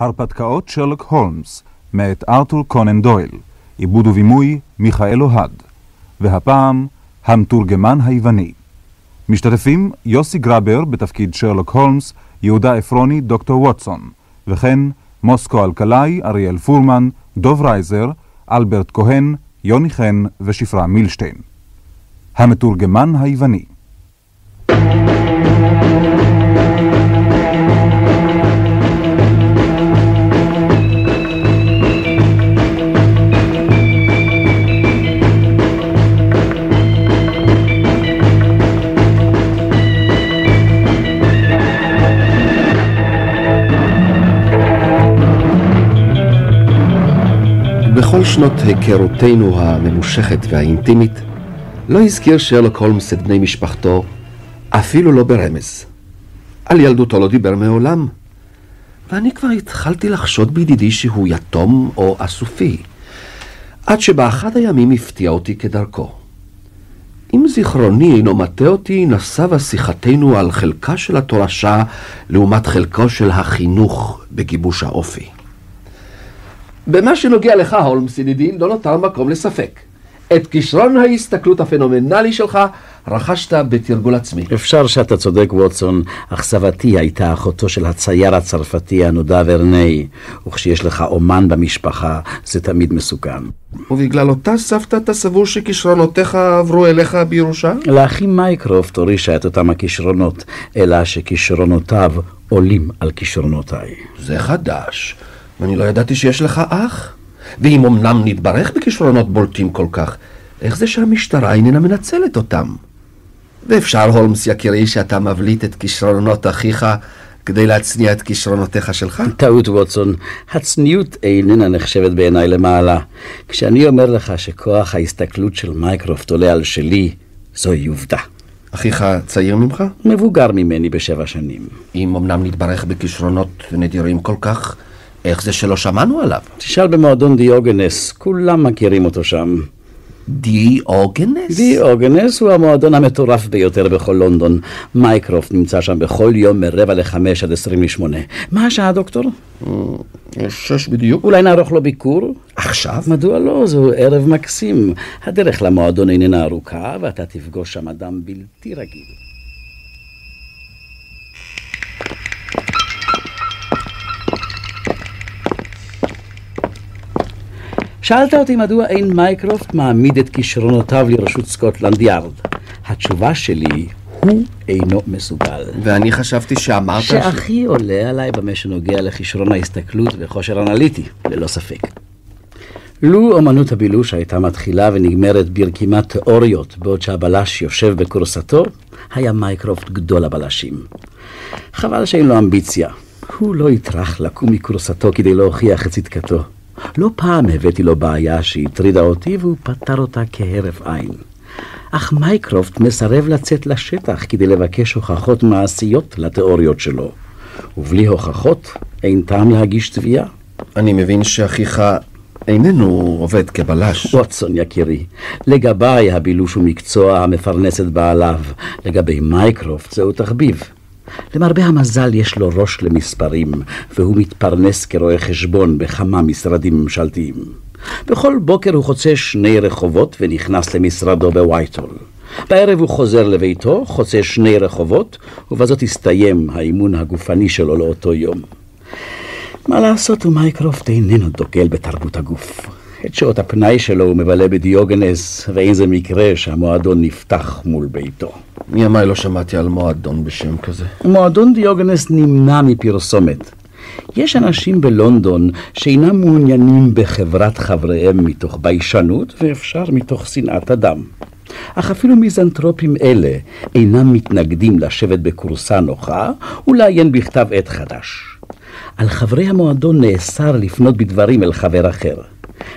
הרפתקאות שרלוק הולמס, מאת ארתור קונן דויל, עיבוד ובימוי מיכאל אוהד, והפעם המתורגמן היווני. משתתפים יוסי גרבר בתפקיד שרלוק הולמס, יהודה עפרוני, דוקטור ווטסון, וכן מוסקו אלקלעי, אריאל פורמן, דוב רייזר, אלברט כהן, יוני חן ושפרה מילשטיין. המתורגמן היווני בכל שנות היכרותנו הממושכת והאינטימית, לא הזכיר שרלוק הולמס את בני משפחתו, אפילו לא ברמז. על ילדותו לא דיבר מעולם, ואני כבר התחלתי לחשוד בידידי שהוא יתום או אסופי, עד שבאחד הימים הפתיע אותי כדרכו. אם זיכרוני אינו מטה אותי, נסבה שיחתנו על חלקה של התורשה לעומת חלקו של החינוך בגיבוש האופי. במה שנוגע לך, הולמס ידידי, לא נותר מקום לספק. את כישרון ההסתכלות הפנומנלי שלך רכשת בתרגול עצמי. אפשר שאתה צודק, ווטסון, אך סבתי הייתה אחותו של הצייר הצרפתי הנודע ורנה, וכשיש לך אומן במשפחה, זה תמיד מסוכן. ובגלל אותה סבתא אתה סבור שכישרונותיך עברו אליך בירושה? לאחי מייקרופט הורישה את אותם הכישרונות, אלא שכישרונותיו עולים על כישרונותיי. זה חדש. ואני לא ידעתי שיש לך אח. ואם אמנם נתברך בכישרונות בולטים כל כך, איך זה שהמשטרה איננה מנצלת אותם? ואפשר, הולמס יקירי, שאתה מבליט את כישרונות אחיך כדי להצניע את כישרונותיך שלך? טעות, ווטסון. הצניעות איננה נחשבת בעיניי למעלה. כשאני אומר לך שכוח ההסתכלות של מייקרופט עולה על שלי, זוהי עובדה. אחיך צעיר ממך? מבוגר ממני בשבע שנים. אם אמנם נתברך בכישרונות נדירים כל כך, איך זה שלא שמענו עליו? תשאל במועדון דיוגנס, כולם מכירים אותו שם. דיוגנס? דיוגנס הוא המועדון המטורף ביותר בכל לונדון. מייקרופט נמצא שם בכל יום מרבע לחמש עד עשרים לשמונה. מה השעה, דוקטור? שש בדיוק. אולי נערוך לו ביקור? עכשיו? מדוע לא? זהו ערב מקסים. הדרך למועדון איננה ארוכה, ואתה תפגוש שם אדם בלתי רגיל. שאלת אותי מדוע אין מייקרופט מעמיד את כישרונותיו לרשות סקוטלנד יארד. התשובה שלי, הוא אינו מסוגל. ואני חשבתי שאמרת... שאחי עולה עליי במה שנוגע לכישרון ההסתכלות וכושר אנליטי, ללא ספק. לו אמנות הבילוש הייתה מתחילה ונגמרת ברקימת תיאוריות בעוד שהבלש יושב בכורסתו, היה מייקרופט גדול הבלשים. חבל שאין לו אמביציה. הוא לא יטרח לקום מכורסתו כדי להוכיח את צדקתו. לא פעם הבאתי לו בעיה שהטרידה אותי והוא פתר אותה כהרף עין. אך מייקרופט מסרב לצאת לשטח כדי לבקש הוכחות מעשיות לתיאוריות שלו. ובלי הוכחות אין טעם להגיש תביעה. אני מבין שאחיך איננו עובד כבלש. ווטסון יקירי, לגביי הבילוש הוא מקצוע המפרנס את בעליו, לגבי מייקרופט זהו תחביב. למרבה המזל יש לו ראש למספרים, והוא מתפרנס כרואה חשבון בכמה משרדים ממשלתיים. בכל בוקר הוא חוצה שני רחובות ונכנס למשרדו בווייטהול. בערב הוא חוזר לביתו, חוצה שני רחובות, ובזאת הסתיים האימון הגופני שלו לאותו יום. מה לעשות, ומייקרופט איננו דוגל בתרבות הגוף. את שעות הפנאי שלו הוא מבלה בדיוגנס, ואין זה מקרה שהמועדון נפתח מול ביתו. מימיי לא שמעתי על מועדון בשם כזה. מועדון דיוגנס נמנע מפרסומת. יש אנשים בלונדון שאינם מעוניינים בחברת חבריהם מתוך ביישנות, ואפשר מתוך שנאת אדם. אך אפילו מיזנטרופים אלה אינם מתנגדים לשבת בכורסה נוחה ולעיין בכתב עת חדש. על חברי המועדון נאסר לפנות בדברים אל חבר אחר.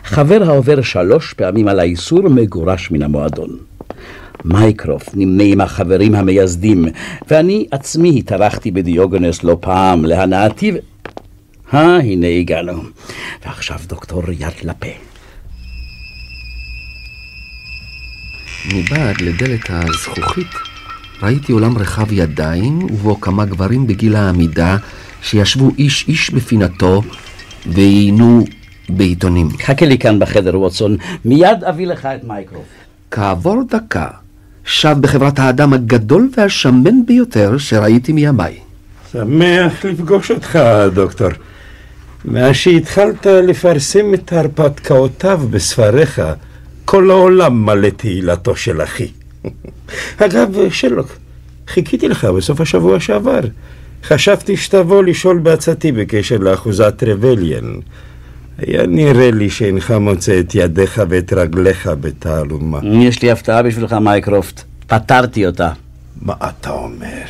חבר העובר שלוש פעמים על האיסור מגורש מן המועדון. מייקרופט נמנה עם החברים המייסדים, ואני עצמי התארחתי בדיוגנס לא פעם להנאתי ו... אה, הנה הגענו. ועכשיו דוקטור יד לפה. מבעד לדלת הזכוכית ראיתי אולם רחב ידיים, ובו כמה גברים בגיל העמידה שישבו איש איש בפינתו ועיינו בעיתונים. חכה לי כאן בחדר, ווטסון, מיד אביא לך את מייקרופט. כעבור דקה שב בחברת האדם הגדול והשמן ביותר שראיתי מימיי. שמח לפגוש אותך, דוקטור. מאז שהתחלת לפרסם את הרפתקאותיו בספריך, כל העולם מלא תהילתו של אחי. אגב, שרלוק, חיכיתי לך בסוף השבוע שעבר. חשבתי שתבוא לשאול בעצתי בקשר לאחוזת רבליאן. היה נראה לי שאינך מוצא את ידיך ואת רגליך בתעלומה. יש לי הפתעה בשבילך, מייקרופט. פתרתי אותה. מה אתה אומר?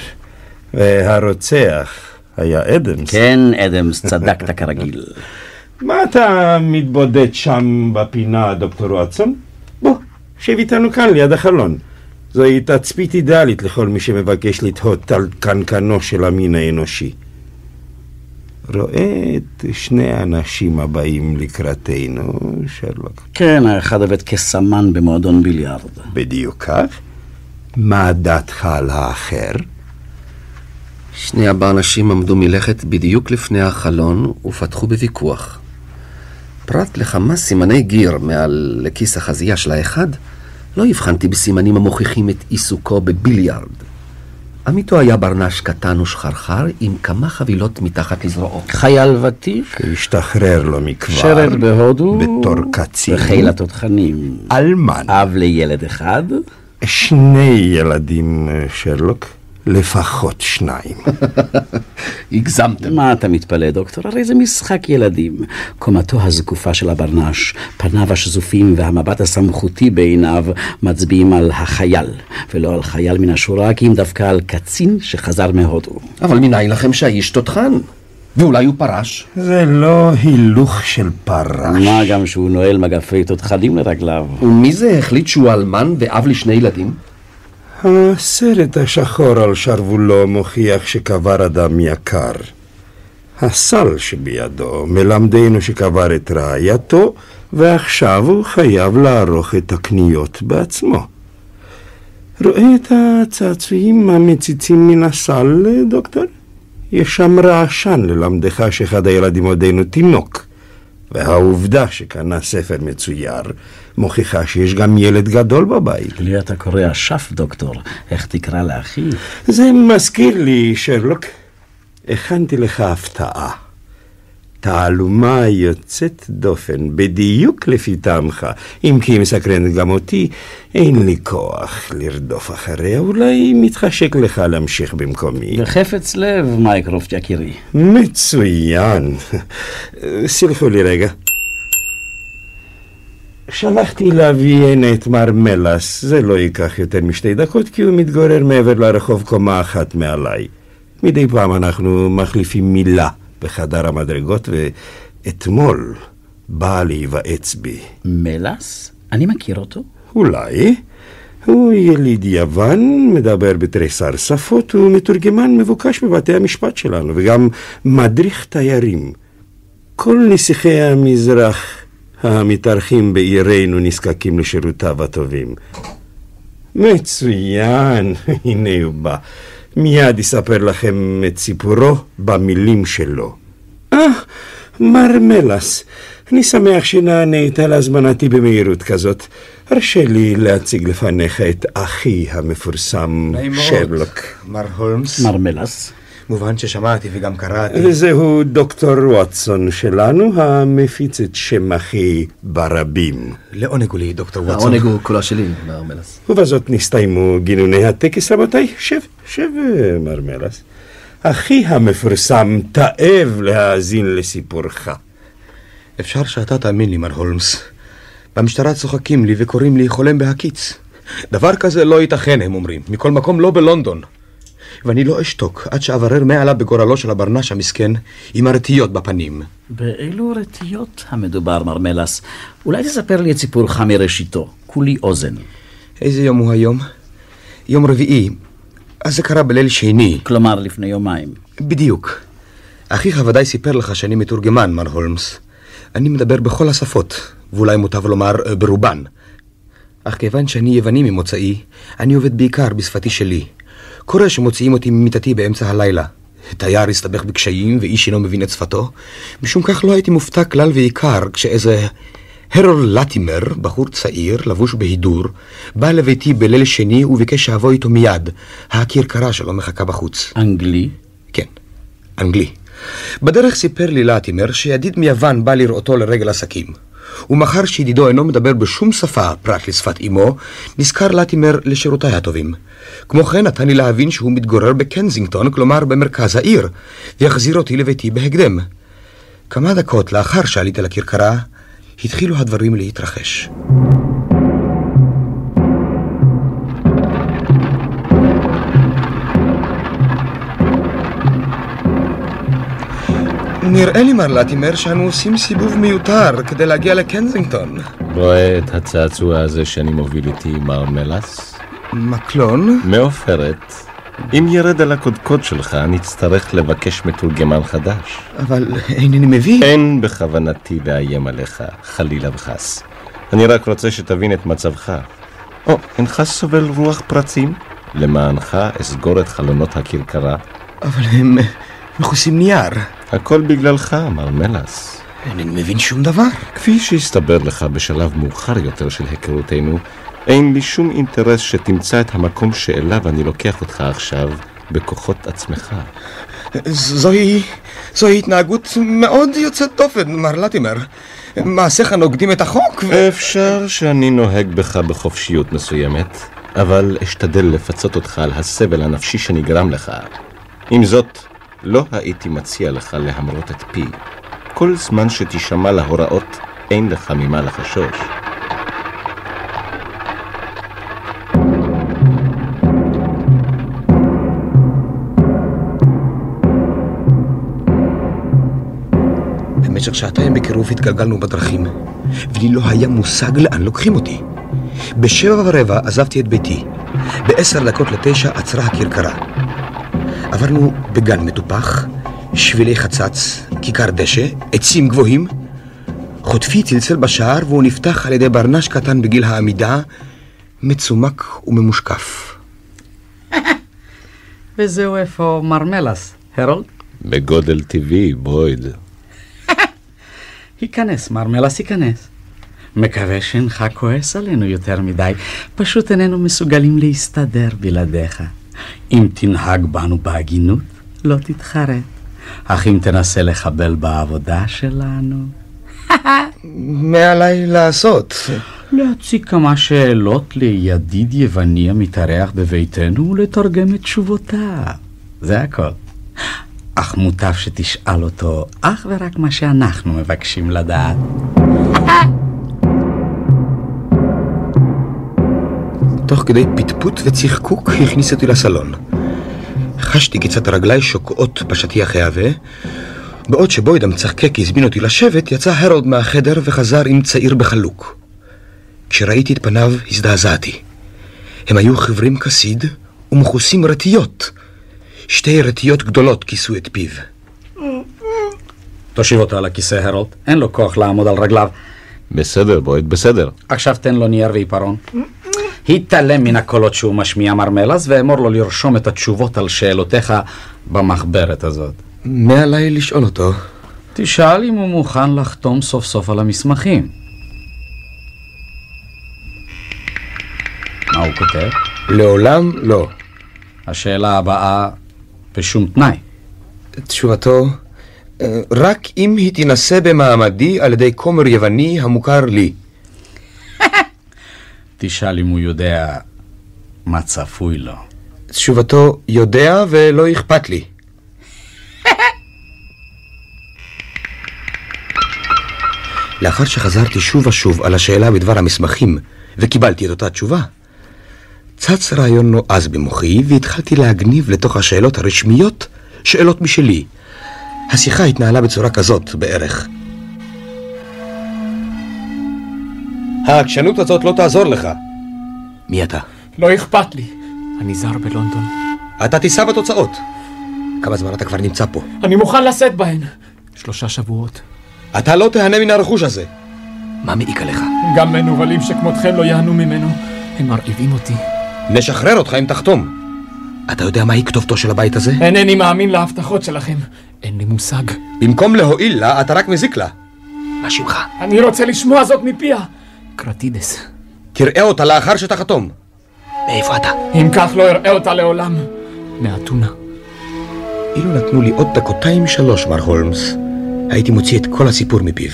והרוצח היה אדמס. כן, אדמס, צדקת כרגיל. מה אתה מתבודד שם בפינה, דוקטור וואטסון? בוא, שב איתנו כאן ליד החלון. זוהי תצפית אידיאלית לכל מי שמבקש לתהות על קנקנו של המין האנושי. רואה את שני האנשים הבאים לקראתנו, שרלוק. כן, האחד עובד כסמן במועדון ביליארד. בדיוק כך. מה דעתך על האחר? שני הברנשים עמדו מלכת בדיוק לפני החלון ופתחו בוויכוח. פרט לכמה סימני גיר מעל לכיס החזייה של האחד, לא הבחנתי בסימנים המוכיחים את עיסוקו בביליארד. עמיתו היה ברנש קטן ושחרחר עם כמה חבילות מתחת לזרועו. חייל ותיק, שהשתחרר לו מכבר. שרת בהודו, בתור קצין. וחיל התותחנים. אלמן. אב לילד אחד, שני ילדים, שרלוק. לפחות שניים. הגזמתם. מה אתה מתפלא, דוקטור? הרי זה משחק ילדים. קומתו הזקופה של הברנש, פניו השזופים והמבט הסמכותי בעיניו מצביעים על החייל, ולא על חייל מן השורה, כי אם דווקא על קצין שחזר מהודו. אבל מנין לכם שהאיש תותחן? ואולי הוא פרש? זה לא הילוך של פרש. מה גם שהוא נועל מגפי תותחנים לרגליו. ומי זה החליט שהוא אלמן ואב לשני ילדים? הסרט השחור על שרוולו מוכיח שקבר אדם יקר. הסל שבידו מלמדנו שקבר את רעייתו, ועכשיו הוא חייב לערוך את הקניות בעצמו. רואה את הצעצועים המציצים מן הסל, דוקטור? יש שם רעשן ללמדך שאחד הילדים עודנו תינוק. והעובדה שקנה ספר מצויר מוכיחה שיש גם ילד גדול בבית. לי אתה קורא אשף, דוקטור. איך תקרא לאחי? זה מזכיר לי, שרלוק, הכנתי לך הפתעה. תעלומה יוצאת דופן, בדיוק לפי טעמך. אם כי היא מסקרנת גם אותי, אין לי כוח לרדוף אחריה, אולי מתחשק לך להמשיך במקומי. בחפץ לב, מייקרופט יקירי. מצוין. סלחו לי רגע. שלחתי להביא הנה את מר מלס, זה לא ייקח יותר משתי דקות כי הוא מתגורר מעבר לרחוב קומה אחת מעליי. מדי פעם אנחנו מחליפים מילה בחדר המדרגות ואתמול בא להיוועץ בי. מלס? אני מכיר אותו? אולי. הוא יליד יוון, מדבר בתריסר שפות, הוא מתורגמן מבוקש בבתי המשפט שלנו וגם מדריך תיירים. כל נסיכי המזרח המתארחים בעירנו נזקקים לשירותיו הטובים. מצוין, הנה הוא בא. מיד יספר לכם את סיפורו במילים שלו. אה, מר מלס, אני שמח שנענית להזמנתי במהירות כזאת. הרשה לי להציג לפניך את אחי המפורסם, שרלוק. מר הולמס. מר מלס? מובן ששמעתי וגם קראתי. וזהו דוקטור ווטסון שלנו, המפיץ את שם אחי ברבים. לעונג הוא לי, דוקטור ווטסון. העונג הוא כולו שלי, מר מלס. ובזאת נסתיימו גינוני הטקס, רבותיי. שב, שב, אה, מר מלס. אחי המפורסם תאב להאזין לסיפורך. אפשר שאתה תאמין לי, מר הולמס. במשטרה צוחקים לי וקוראים לי חולם בהקיץ. דבר כזה לא ייתכן, הם אומרים. מכל מקום לא בלונדון. ואני לא אשתוק עד שאברר מה עלה בגורלו של הברנש המסכן עם הרטיות בפנים. באילו רטיות המדובר, מר מלס? אולי תספר לי את סיפורך מראשיתו. כולי אוזן. איזה יום הוא היום? יום רביעי. אז זה קרה בליל שני. כלומר, לפני יומיים. בדיוק. אחיך ודאי סיפר לך שאני מתורגמן, מר הולמס. אני מדבר בכל השפות, ואולי מוטב לומר אה, ברובן. אך כיוון שאני יווני ממוצאי, אני עובד בעיקר בשפתי שלי. קורה שמוציאים אותי ממיטתי באמצע הלילה, תייר הסתבך בקשיים ואיש אינו מבין את שפתו. משום כך לא הייתי מופתע כלל ועיקר כשאיזה הרול לטימר, בחור צעיר, לבוש בהידור, בא לביתי בליל שני וביקש שאבוא איתו מיד. הכרכרה שלו מחכה בחוץ. אנגלי? כן, אנגלי. בדרך סיפר לי לטימר שידיד מיוון בא לראותו לרגל עסקים. ומאחר שידידו אינו מדבר בשום שפה פרט לשפת אמו, נזכר לטימר לשירותיי הטובים. כמו כן נתן לי להבין שהוא מתגורר בקנזינגטון, כלומר במרכז העיר, ויחזיר אותי לביתי בהקדם. כמה דקות לאחר שעליתי לכרכרה, התחילו הדברים להתרחש. נראה לי, מר לטימר, שאנו עושים סיבוב מיותר כדי להגיע לקנזינגטון. רואה את הצעצוע הזה שאני מוביל איתי, מר מלס? מקלון? מעופרת. אם ירד על הקודקוד שלך, נצטרך לבקש מתורגמן חדש. אבל אינני מבין. אין בכוונתי לאיים עליך, חלילה וחס. אני רק רוצה שתבין את מצבך. או, אינך סובל רוח פרצים? למענך אסגור את חלונות הכרכרה. אבל הם מכוסים נייר. הכל בגללך, מר מלס. אינני מבין שום דבר. כפי שהסתבר לך בשלב מאוחר יותר של היכרותנו, אין לי שום אינטרס שתמצא את המקום שאליו אני לוקח אותך עכשיו בכוחות עצמך. זוהי... זוהי התנהגות מאוד יוצאת דופן, מר לטימר. מעשיך נוגדים את החוק ו... אפשר שאני נוהג בך בחופשיות מסוימת, אבל אשתדל לפצות אותך על הסבל הנפשי שנגרם לך. עם זאת, לא הייתי מציע לך להמרות את פי. כל זמן שתשמע להוראות, אין לך ממה לחשוש. במשך שעתיים בקירוב התגלגלנו בדרכים, ולי לא היה מושג לאן לוקחים אותי. בשבע ורבע עזבתי את ביתי. בעשר דקות לתשע עצרה הכרכרה. עברנו בגן מטופח, שבילי חצץ, כיכר דשא, עצים גבוהים. חוטפי צלצל בשער והוא נפתח על ידי ברנש קטן בגיל העמידה, מצומק וממושקף. וזהו איפה מר מלס, הרולד? בגודל טבעי, בויד. ייכנס, מר מלס ייכנס. מקווה שאינך כועס עלינו יותר מדי, פשוט איננו מסוגלים להסתדר בלעדיך. אם תנהג בנו בהגינות, לא תתחרט. אך אם תנסה לחבל בעבודה שלנו... מה עליי לעשות? להציג כמה שאלות לידיד יווני המתארח בביתנו ולתרגם את תשובותיו. זה הכל. אך מוטב שתשאל אותו אך ורק מה שאנחנו מבקשים לדעת. תוך כדי פטפוט וצחקוק הכניס אותי לסלון. חשתי כיצד רגליי שוקעות בשטיח העבה, בעוד שבויד המצחקק הזמין אותי לשבת, יצא הרולד מהחדר וחזר עם צעיר בחלוק. כשראיתי את פניו, הזדעזעתי. הם היו חיוורים כסיד ומכוסים רטיות. שתי רטיות גדולות כיסו את פיו. תושיב אותו על הכיסא, הרולד. אין לו כוח לעמוד על רגליו. בסדר, בויד, בסדר. עכשיו תן לו נייר ועיפרון. התעלם מן הקולות שהוא משמיע, מר מלס, ואמור לו לרשום את התשובות על שאלותיך במחברת הזאת. מה עליי לשאול אותו? תשאל אם הוא מוכן לחתום סוף סוף על המסמכים. מה הוא כותב? לעולם לא. השאלה הבאה, בשום תנאי. תשובתו, אה, רק אם היא תינשא במעמדי על ידי כומר יווני המוכר לי. תשאל אם הוא יודע מה צפוי לו. תשובתו, יודע ולא אכפת לי. לאחר שחזרתי שוב ושוב על השאלה בדבר המסמכים וקיבלתי את אותה תשובה, צץ רעיון נועז במוחי והתחלתי להגניב לתוך השאלות הרשמיות שאלות משלי. השיחה התנהלה בצורה כזאת בערך. העקשנות הזאת לא תעזור לך. מי אתה? לא אכפת לי. אני זר בלונדון. אתה תישא בתוצאות. כמה זמן אתה כבר נמצא פה? אני מוכן לשאת בהן. שלושה שבועות. אתה לא תהנה מן הרכוש הזה. מה מעיק עליך? גם מנוולים שכמותכם לא יענו ממנו. הם מרעיבים אותי. נשחרר אותך אם תחתום. אתה יודע מהי כתובתו של הבית הזה? אינני מאמין להבטחות שלכם. אין לי מושג. במקום להועיל לה, אתה רק מזיק לה. מה שמך? אני רוצה לשמוע זאת מפיה. קרטידס. קראה אותה לאחר שתחתום. מאיפה אתה? אם כך לא אראה אותה לעולם. מאתונה. אילו נתנו לי עוד דקותיים שלוש, מר הולמס, הייתי מוציא את כל הסיפור מפיו.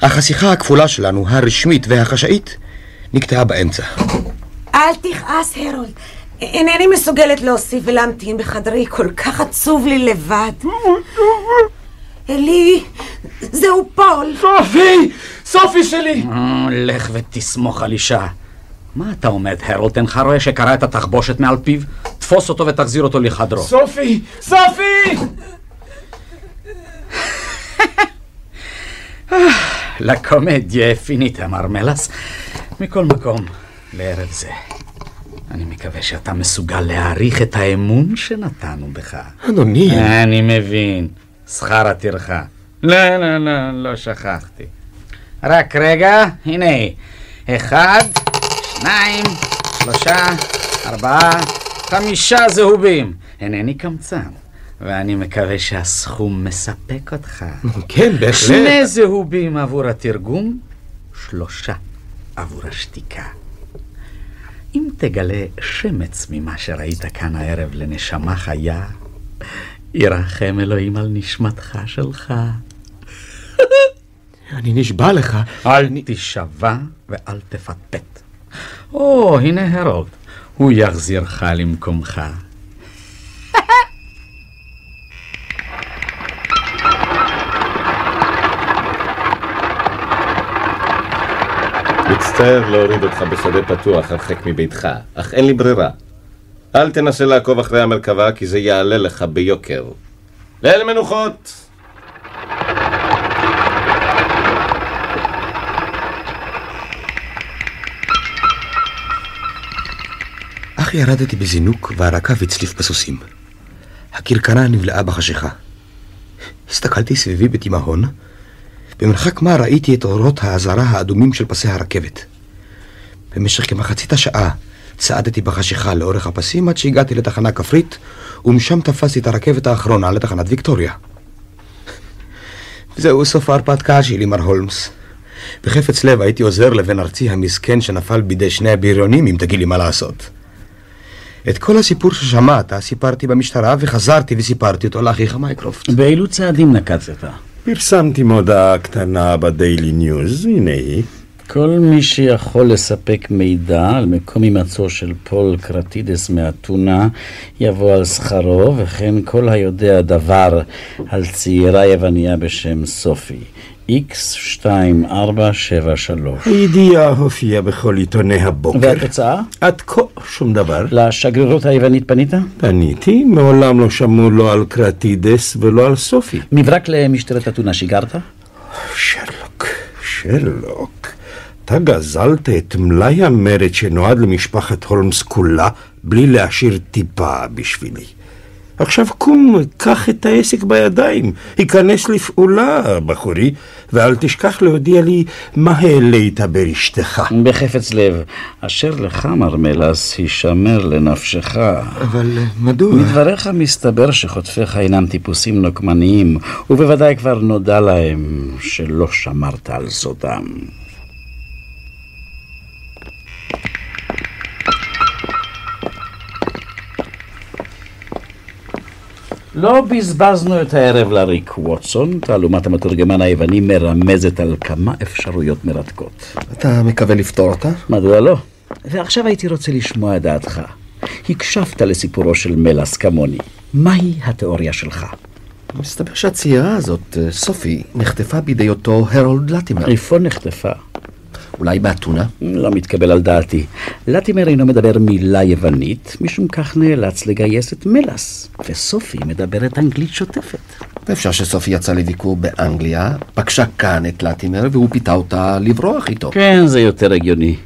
אך השיחה הכפולה שלנו, הרשמית והחשאית, נקטעה באמצע. אל תכעס, הרולד. אינני מסוגלת להוסיף ולהמתין בחדרי, כל כך עצוב לי לבד. אלי, זהו פול. סופי! סופי שלי! אה, לך ותסמוך על אישה. מה אתה עומד, הרולד? אינך רואה שקרע את התחבושת מעל פיו? תפוס אותו ותחזיר אותו לחדרו. סופי! סופי! לקומדיה פיניטה, מר מלס. מכל מקום, לערב זה. אני מקווה שאתה מסוגל להעריך את האמון שנתנו בך. אדוני. אני מבין. שכר הטרחה. לא, לא, לא, לא שכחתי. רק רגע, הנה. אחד, שניים, שלושה, ארבעה, חמישה זהובים. אינני קמצן, ואני מקווה שהסכום מספק אותך. כן, בהחלט. שני זהובים עבור התרגום, שלושה עבור השתיקה. אם תגלה שמץ ממה שראית כאן הערב לנשמה חיה, ירחם אלוהים על נשמתך שלך. אני נשבע לך. אל תישבע ואל תפטפט. או, הנה הרולד, הוא יחזירך למקומך. מצטער להוריד אותך בשדה פתוח הרחק מביתך, אך אין לי ברירה. אל תנסה לעקוב אחרי המרכבה, כי זה יעלה לך ביוקר. ליל מנוחות! אך ירדתי בזינוק והרקב הצליף בסוסים. הכרכרה נבלעה בחשיכה. הסתכלתי סביבי בתימהון. במרחק מה ראיתי את אורות האזהרה האדומים של פסי הרכבת. במשך כמחצית השעה צעדתי בחשיכה לאורך הפסים עד שהגעתי לתחנה כפרית, ומשם תפסתי את הרכבת האחרונה לתחנת ויקטוריה. זהו סוף ההרפתקה שלי, מר הולמס. בחפץ לב הייתי עוזר לבן ארצי המסכן שנפל בידי שני הבריונים, אם תגיד לי מה לעשות. את כל הסיפור ששמעת סיפרתי במשטרה וחזרתי וסיפרתי אותו לאחיך מייקרופט. באילו צעדים נקטת? פרסמתי מודעה קטנה בדיילי ניוז, הנה היא. כל מי שיכול לספק מידע על מקום הימצאו של פול קרטידס מאתונה יבוא על שכרו, וכן כל היודע דבר על צעירה יווניה בשם סופי. X2473. הידיעה הופיעה בכל עיתוני הבוקר. והתוצאה? עד כה שום דבר. לשגרירות היוונית פנית? פניתי, מעולם לא שמעו לא על קרטידס ולא על סופי. מברק למשטרת אתונה שיגרת? שרלוק, שרלוק, אתה גזלת את מלאי המרד שנועד למשפחת הולמס כולה בלי להשאיר טיפה בשבילי. עכשיו קום, קח את העסק בידיים, היכנס לפעולה, בחורי, ואל תשכח להודיע לי מה העלית ברשתך. בחפץ לב, אשר לך, מר מלס, הישמר לנפשך. אבל אה, מדוע? מדבריך מסתבר שחוטפיך אינם טיפוסים נוקמניים, ובוודאי כבר נודע להם שלא שמרת על סודם. לא בזבזנו את הערב לריק ווטסון, תעלומת המתורגמן היווני מרמזת על כמה אפשרויות מרתקות. אתה מקווה לפתור אותה? מדוע לא? ועכשיו הייתי רוצה לשמוע את דעתך. הקשבת לסיפורו של מלס כמוני. מהי התיאוריה שלך? מסתבר שהצעירה הזאת, אה, סופי, נחטפה בידי אותו הרולד לטימר. איפה נחטפה? אולי באתונה? לא מתקבל על דעתי. לטימר אינו מדבר מילה יוונית, משום כך נאלץ לגייס את מלס, וסופי מדברת אנגלית שוטפת. ואפשר שסופי יצאה לביקור באנגליה, פגשה כאן את לטימר והוא פיתה אותה לברוח איתו. כן, זה יותר הגיוני.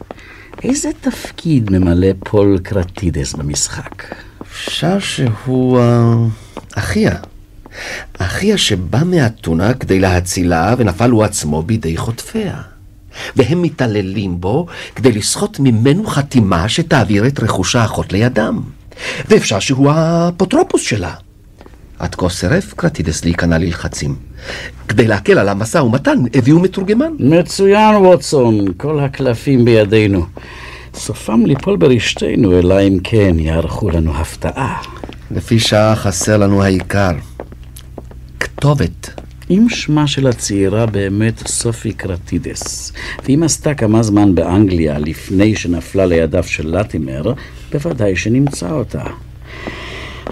איזה תפקיד ממלא פול קרטידס במשחק? אפשר שהוא uh, אחיה. אחיה שבא מאתונה כדי להצילה ונפל הוא עצמו בידי חוטפיה. והם מתעללים בו כדי לסחוט ממנו חתימה שתעביר את רכוש האחות לידם. ואפשר שהוא האפוטרופוס שלה. עד כה סירב קרטידס להיכנע ללחצים. כדי להקל על המשא ומתן, הביאו מתורגמן. מצוין, ווטסון, כל הקלפים בידינו. סופם ליפול ברשתנו, אלא אם כן יערכו לנו הפתעה. לפי שעה חסר לנו העיקר. כתובת. אם שמה של הצעירה באמת סופי קרטידס, ואם עשתה כמה זמן באנגליה לפני שנפלה לידיו של לטימר, בוודאי שנמצא אותה.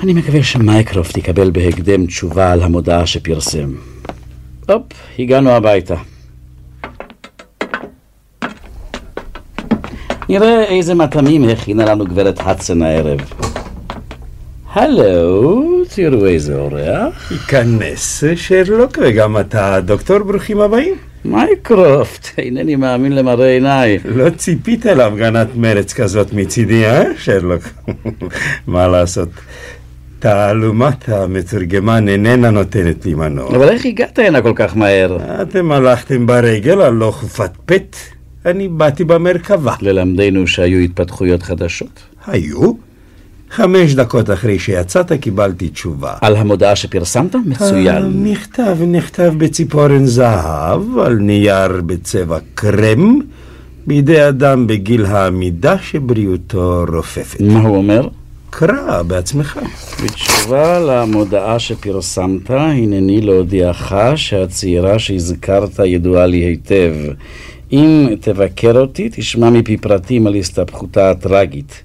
אני מקווה שמייקרופט יקבל בהקדם תשובה על המודעה שפרסם. הופ, הגענו הביתה. נראה איזה מטעמים הכינה לנו גברת הדסון הערב. הלו, תראו איזה אורח. היכנס, שרלוק, וגם אתה, דוקטור, ברוכים הבאים. מייקרופט, אינני מאמין למראה עיניי. לא ציפית להפגנת מרץ כזאת מצידי, אה, שרלוק? מה לעשות? תעלומת המתורגמן איננה נותנת לי מנוע. אבל איך הגעת הנה כל כך מהר? אתם הלכתם ברגל על לא חופת פט, אני באתי במרכבה. ללמדנו שהיו התפתחויות חדשות. היו? חמש דקות אחרי שיצאת קיבלתי תשובה. על המודעה שפרסמת? מצוין. המכתב נכתב בציפורן זהב, על נייר בצבע קרם, בידי אדם בגיל העמידה שבריאותו רופפת. מה הוא אומר? קרא בעצמך. בתשובה למודעה שפרסמת, הנני להודיעך שהצעירה שהזכרת ידועה לי היטב. אם תבקר אותי, תשמע מפי פרטים על הסתבכותה הטרגית.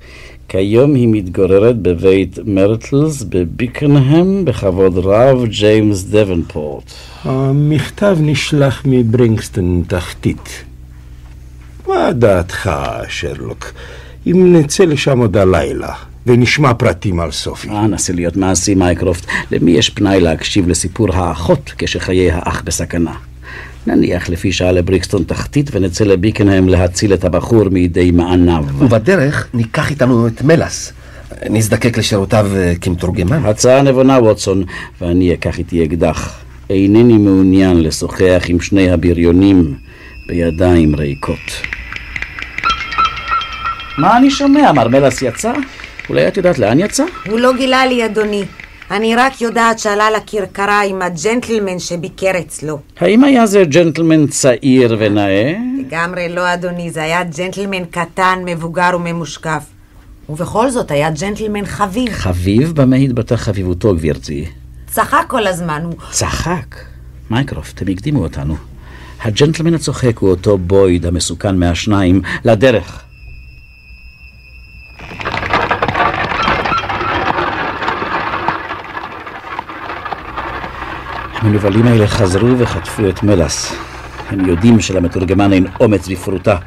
כיום היא מתגוררת בבית מרטלס בביקנהם, בכבוד רב, ג'יימס דבנפורט. המכתב נשלח מבריקסטון תחתית. מה דעתך, שרלוק, אם נצא לשם עוד הלילה ונשמע פרטים על סופי? אה, נסה להיות מעשי, מייקרופט. למי יש פנאי להקשיב לסיפור האחות כשחיי האח בסכנה? נניח לפי שעה לבריקסטון תחתית ונצא לבקנהם להציל את הבחור מידי מעניו. ובדרך ניקח איתנו את מלס. נזדקק לשירותיו אה, כמתורגמן. הצעה נבונה, ווטסון, ואני אקח איתי אקדח. אינני מעוניין לשוחח עם שני הבריונים בידיים ריקות. מה אני שומע? מר מלס יצא? אולי את יודעת לאן יצא? הוא לא גילה לי, אדוני. אני רק יודעת שעלה לכרכרה עם הג'נטלמן שביקר אצלו. האם היה זה ג'נטלמן צעיר ונאה? לגמרי לא, אדוני, זה היה ג'נטלמן קטן, מבוגר וממושקף. ובכל זאת היה ג'נטלמן חביב. חביב? במה התבטאה חביבותו, גברתי? צחק כל הזמן, הוא... צחק? מייקרופט, הם הקדימו אותנו. הג'נטלמן הצוחק הוא אותו בויד המסוכן מהשניים. לדרך. המנוולים האלה חזרו וחטפו את מלס. הם יודעים שלמתורגמן אין אומץ בפרוטה.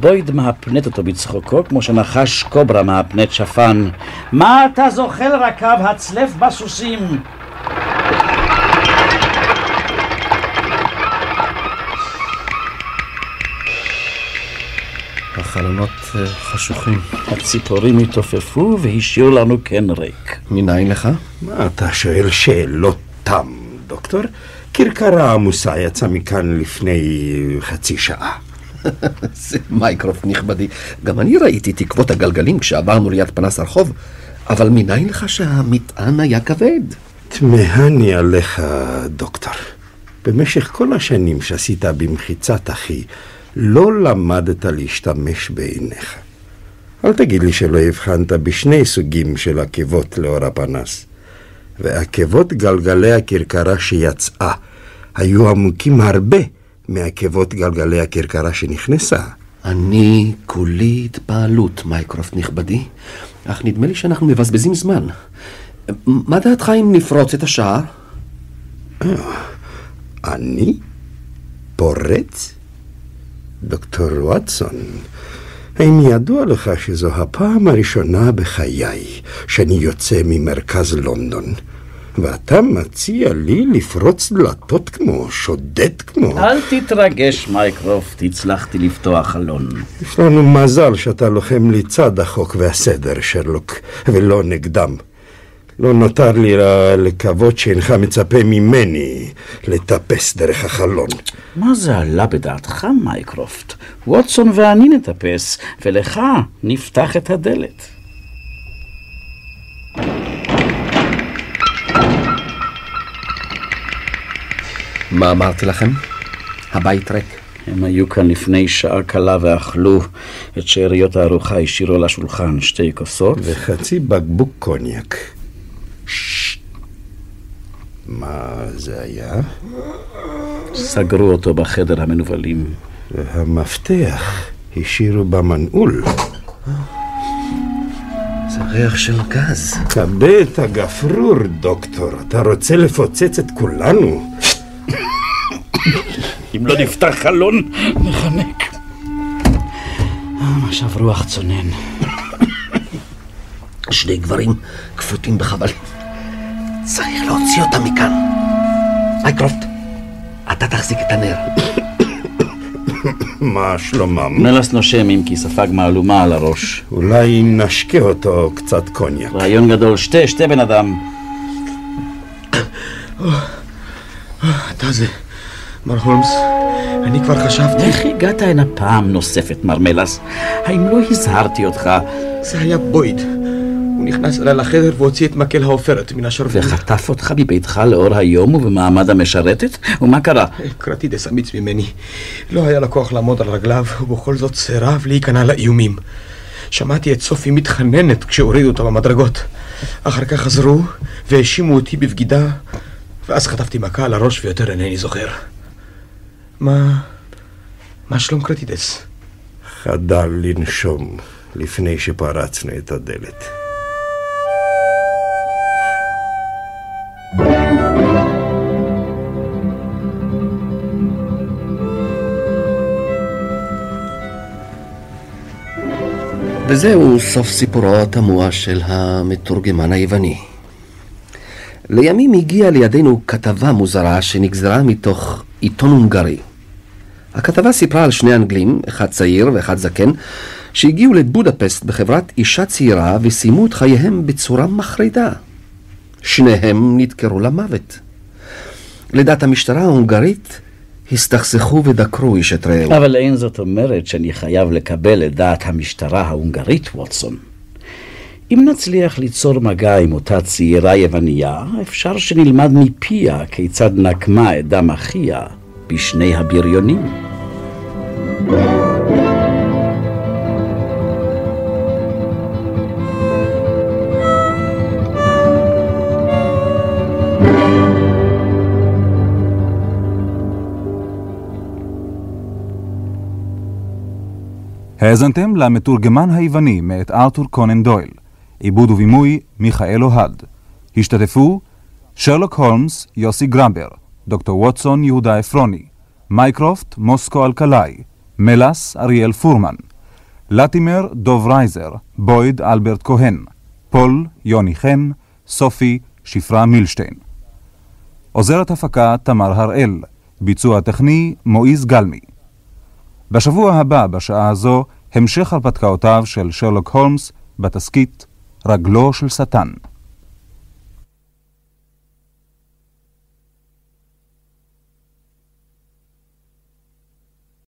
בויד מהפנט אותו בצחוקו, כמו שנחש קוברה מהפנט שפן. מה אתה זוחל רקב הצלף בסוסים? החלונות אה, חשוכים. הציפורים התעופפו והשאירו לנו קן ריק. מניין לך? מה אתה שואל שאלות דוקטור? כרכרה עמוסה יצא מכאן לפני חצי שעה. זה מייקרופט נכבדי. גם אני ראיתי את עקבות הגלגלים כשעברנו ליד פנס הרחוב, אבל מניין לך שהמטען היה כבד? תמהני עליך, דוקטור. במשך כל השנים שעשית במחיצת אחי, לא למדת להשתמש בעיניך. אל תגיד לי שלא הבחנת בשני סוגים של עקבות לאור הפנס. ועקבות גלגלי הכרכרה שיצאה היו עמוקים הרבה מעקבות גלגלי הכרכרה שנכנסה. אני כולי התפעלות, מייקרופט נכבדי, אך נדמה לי שאנחנו מבזבזים זמן. מה דעתך אם נפרוץ את השער? אני? פורץ? דוקטור וואטסון, האם ידוע לך שזו הפעם הראשונה בחיי שאני יוצא ממרכז לונדון, ואתה מציע לי לפרוץ דלתות כמו שודד כמו... אל תתרגש, מייקרופט, הצלחתי לפתוח חלון. יש לנו מזל שאתה לוחם לצד החוק והסדר, שרלוק, ולא נגדם. לא נותר לי לקוות שאינך מצפה ממני לטפס דרך החלון. מה זה עלה בדעתך, מייקרופט? ווטסון ואני נטפס, ולך נפתח את הדלת. מה אמרתי לכם? הבית ריק. הם היו כאן לפני שעה קלה ואכלו את שאריות הארוחה, השאירו על השולחן שתי כוסות. וחצי בקבוק קוניאק. מה זה היה? סגרו אותו בחדר המנוולים. והמפתח השאירו במנעול. זה ריח של גז. כבה את הגפרור, דוקטור. אתה רוצה לפוצץ את כולנו? אם לא נפתח חלון, נחנק. משב רוח צונן. שני גברים כפותים בחבל. צריך להוציא אותם מכאן. מייקרופט, אתה תחזיק את הנר. מה שלומם? מלס נושם אם כי ספג מהלומה על הראש. אולי נשקה אותו קצת קוניאק. רעיון גדול, שתה, שתה בן אדם. אתה זה, מר הולמס. אני כבר חשבתי... איך הגעת הנה פעם נוספת, מר מלס? האם לא הזהרתי אותך? זה היה בויד. הוא נכנס אליי לחדר והוציא את מקל העופרת מן השרוול. וחטף אותך מביתך לאור היום ובמעמד המשרתת? ומה קרה? קרטידס אמיץ ממני. לא היה לקוח לעמוד על רגליו, ובכל זאת סירב להיכנע לאיומים. שמעתי את סופי מתחננת כשהורידו אותה במדרגות. אחר כך חזרו והאשימו אותי בבגידה, ואז חטפתי מכה על הראש ויותר אינני זוכר. מה... מה שלום קרטידס? חדל לנשום לפני שפרצנו את הדלת. וזהו סוף סיפורו התמוה של המתורגמן היווני. לימים הגיעה לידינו כתבה מוזרה שנגזרה מתוך עיתון הונגרי. הכתבה סיפרה על שני אנגלים, אחד צעיר ואחד זקן, שהגיעו לבודפסט בחברת אישה צעירה וסיימו את חייהם בצורה מחרידה. שניהם נדקרו למוות. לדעת המשטרה ההונגרית, הסתכסכו ודקרו איש את רעהו. אבל אין זאת אומרת שאני חייב לקבל את דעת המשטרה ההונגרית, ווטסון. אם נצליח ליצור מגע עם אותה צעירה יווניה, אפשר שנלמד מפיה כיצד נקמה את דם אחיה בשני הבריונים. האזנתם למתורגמן היווני מאת ארתור קונן דויל, עיבוד ובימוי מיכאל אוהד. השתתפו שרלוק הולמס יוסי גרבר, דוקטור ווטסון יהודה עפרוני, מייקרופט מוסקו אלקלעי, מלס אריאל פורמן, לטימר דוב רייזר, בויד אלברט כהן, פול יוני חן, סופי שפרה מילשטיין. עוזרת הפקה תמר הראל, ביצוע טכני מועיז גלמי. בשבוע הבא, בשעה הזו, המשך הרפתקאותיו של שרלוק הולמס בתסכית רגלו של שטן.